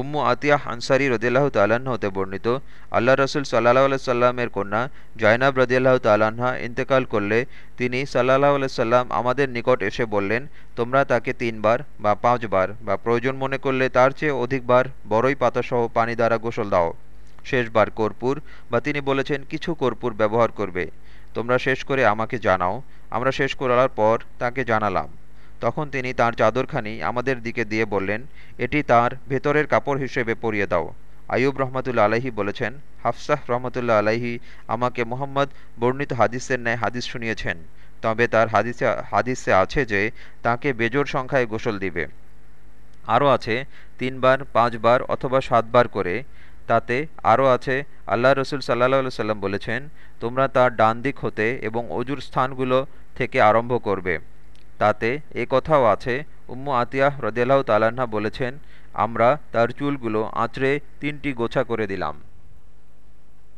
উম্মু আতিয়াহ আনসারি রদিয়াল্লাহ তাল্লাহ্ন হতে বর্ণিত। আল্লাহ রসুল সাল্লাহ সাল্লামের কন্যা জয়নাব রদিয়াল্লাহ তাল্লাহা ইন্তেকাল করলে তিনি সাল্লাহ সাল্লাম আমাদের নিকট এসে বললেন, তোমরা তাকে তিনবার বা পাঁচবার বা প্রয়োজন মনে করলে তার চেয়ে অধিকবার বড়ই পাতাসহ পানি দ্বারা গোসল দাও। শেষবার কর্পূর বা তিনি বলেছেন কিছু কর্পূর ব্যবহার করবে। তোমরা শেষ করে আমাকে জানাও। আমরা শেষ করার পর তাকে জানালাম। তখন তিনি তার চাদরখানি আমাদের দিকে দিয়ে বললেন, এটি তার ভেতরের কাপড় হিসেবে পরিয়ে দাও। আয়ুব রহমতুল্লা আলাহি বলেছেন, হাফসাহ রহমতুল্লাহ আলাহি আমাকে মোহাম্মদ বর্ণিত হাদিসের ন্যায় হাদিস শুনিয়েছেন, তবে তার হাদিসে হাদিসে আছে যে, তাকে বেজোর সংখ্যায় গোসল দিবে। আরও আছে, তিনবার, পাঁচবার অথবা সাতবার করে, তাতে আরও আছে, আল্লাহ রসুল সাল্লাহ সাল্লাম বলেছেন, তোমরা তার ডান দিক হতে এবং অজুর স্থানগুলো থেকে আরম্ভ করবে। তাতে এ কথাও আছে, উম্মু আতিয়াহ রদেলাউ তালাহা বলেছেন, আমরা তার চুলগুলো আঁচড়ে তিনটি গোছা করে দিলাম।